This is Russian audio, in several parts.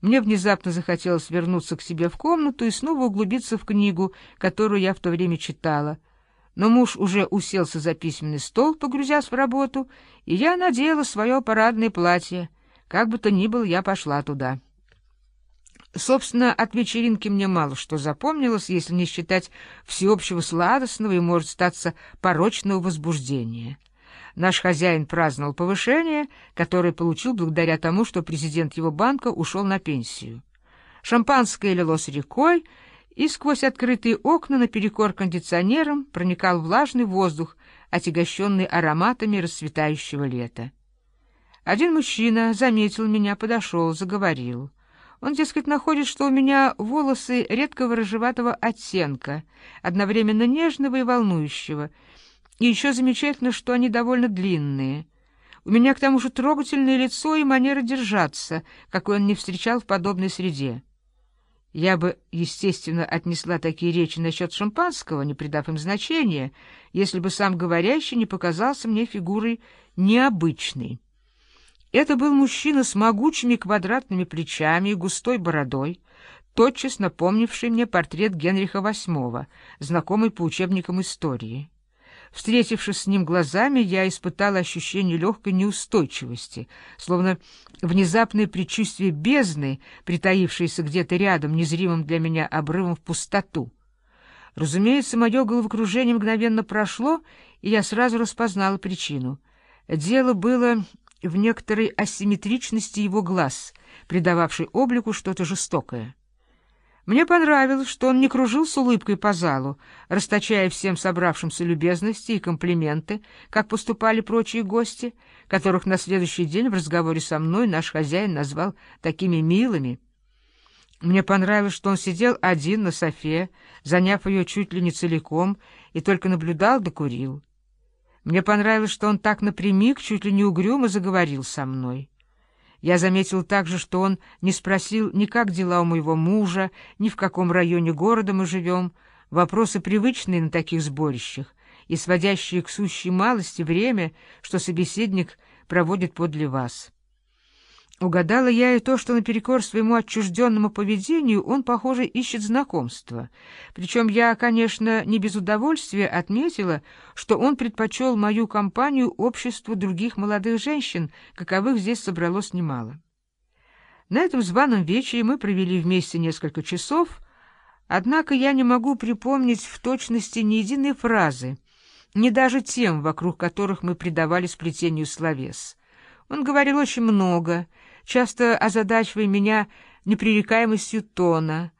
Мне внезапно захотелось вернуться к себе в комнату и снова углубиться в книгу, которую я в то время читала. Но муж уже уселся за письменный стол, погрузясь в работу, и я надела свое парадное платье. Как бы то ни было, я пошла туда. Собственно, от вечеринки мне мало что запомнилось, если не считать всеобщего сладостного и, может, статься порочного возбуждения. Наш хозяин праздновал повышение, которое получил благодаря тому, что президент его банка ушел на пенсию. Шампанское лилось рекой, и сквозь открытые окна наперекор кондиционерам проникал влажный воздух, отягощенный ароматами расцветающего лета. Один мужчина заметил меня, подошел, заговорил. Он, дескать, находит, что у меня волосы редкого рыжеватого оттенка, одновременно нежного и волнующего, и еще замечательно, что они довольно длинные. У меня к тому же трогательное лицо и манера держаться, какой он не встречал в подобной среде. Я бы, естественно, отнесла такие речи насчет шампанского, не придав им значения, если бы сам говорящий не показался мне фигурой необычной. Это был мужчина с могучими квадратными плечами и густой бородой, тотчас напомнивший мне портрет Генриха VIII, знакомый по учебникам истории. Встретившись с ним глазами, я испытала ощущение легкой неустойчивости, словно внезапное предчувствие бездны, притаившееся где-то рядом, незримым для меня обрывом в пустоту. Разумеется, мое головокружение мгновенно прошло, и я сразу распознала причину. Дело было в некоторой асимметричности его глаз, придававшей облику что-то жестокое. Мне понравилось, что он не кружил с улыбкой по залу, расточая всем собравшимся любезности и комплименты, как поступали прочие гости, которых на следующий день в разговоре со мной наш хозяин назвал такими милыми. Мне понравилось, что он сидел один на софе, заняв ее чуть ли не целиком, и только наблюдал да курил. Мне понравилось, что он так напрямик, чуть ли не угрюмо заговорил со мной. Я заметил также, что он не спросил ни как дела у моего мужа, ни в каком районе города мы живем, вопросы привычные на таких сборищах и сводящие к сущей малости время, что собеседник проводит подле вас. Угадала я и то, что наперекор своему отчужденному поведению он, похоже, ищет знакомства. Причем я, конечно, не без удовольствия отметила, что он предпочел мою компанию обществу других молодых женщин, каковых здесь собралось немало. На этом званом вечере мы провели вместе несколько часов, однако я не могу припомнить в точности ни единой фразы, ни даже тем, вокруг которых мы придавали сплетению словес. Он говорил очень много, часто озадачивая меня непререкаемостью тона,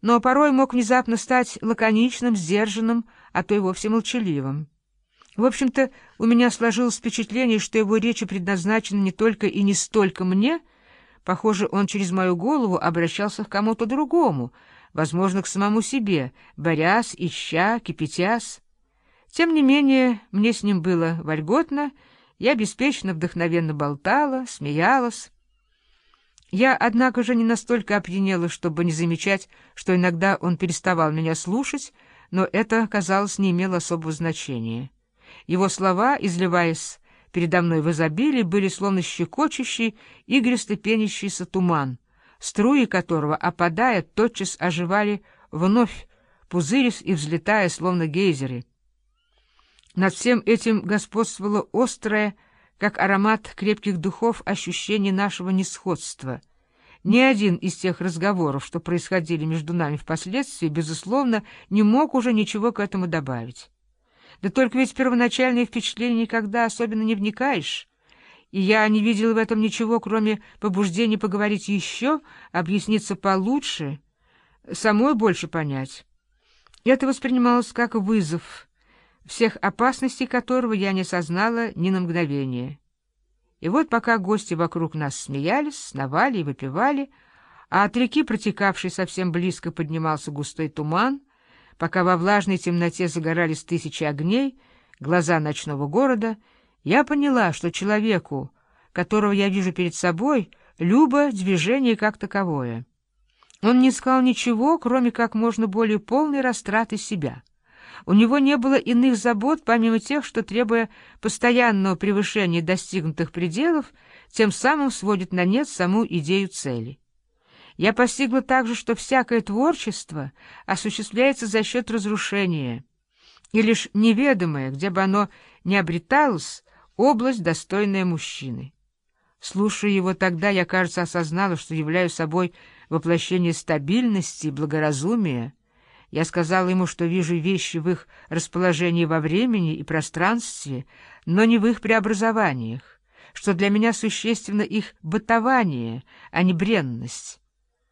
но порой мог внезапно стать лаконичным, сдержанным, а то и вовсе молчаливым. В общем-то, у меня сложилось впечатление, что его речи предназначены не только и не столько мне, похоже, он через мою голову обращался к кому-то другому, возможно, к самому себе, борясь, ища, кипятясь. Тем не менее, мне с ним было вольготно, я беспечно, вдохновенно болтала, смеялась. Я, однако же, не настолько опьянела, чтобы не замечать, что иногда он переставал меня слушать, но это, казалось, не имело особого значения. Его слова, изливаясь передо мной в изобилии, были словно щекочущий, игристо пенящийся туман, струи которого, опадая, тотчас оживали вновь, пузырясь и взлетая, словно гейзеры. Над всем этим господствовало острое, как аромат крепких духов, ощущение нашего несходства. Ни один из тех разговоров, что происходили между нами впоследствии, безусловно, не мог уже ничего к этому добавить. Да только ведь первоначальные впечатления никогда особенно не вникаешь, и я не видел в этом ничего, кроме побуждения поговорить еще, объясниться получше, самой больше понять. Это воспринималось как вызов — всех опасностей которого я не сознала ни на мгновение. И вот пока гости вокруг нас смеялись, сновали и выпивали, а от реки, протекавшей совсем близко, поднимался густой туман, пока во влажной темноте загорались тысячи огней, глаза ночного города, я поняла, что человеку, которого я вижу перед собой, любо движение как таковое. Он не искал ничего, кроме как можно более полной растраты себя — у него не было иных забот, помимо тех, что, требуя постоянного превышения достигнутых пределов, тем самым сводит на нет саму идею цели. Я постигла также, что всякое творчество осуществляется за счет разрушения, и лишь неведомое, где бы оно ни обреталось, область, достойная мужчины. Слушая его тогда, я, кажется, осознала, что являюсь собой воплощение стабильности и благоразумия. Я сказала ему, что вижу вещи в их расположении во времени и пространстве, но не в их преобразованиях, что для меня существенно их бытование, а не бренность.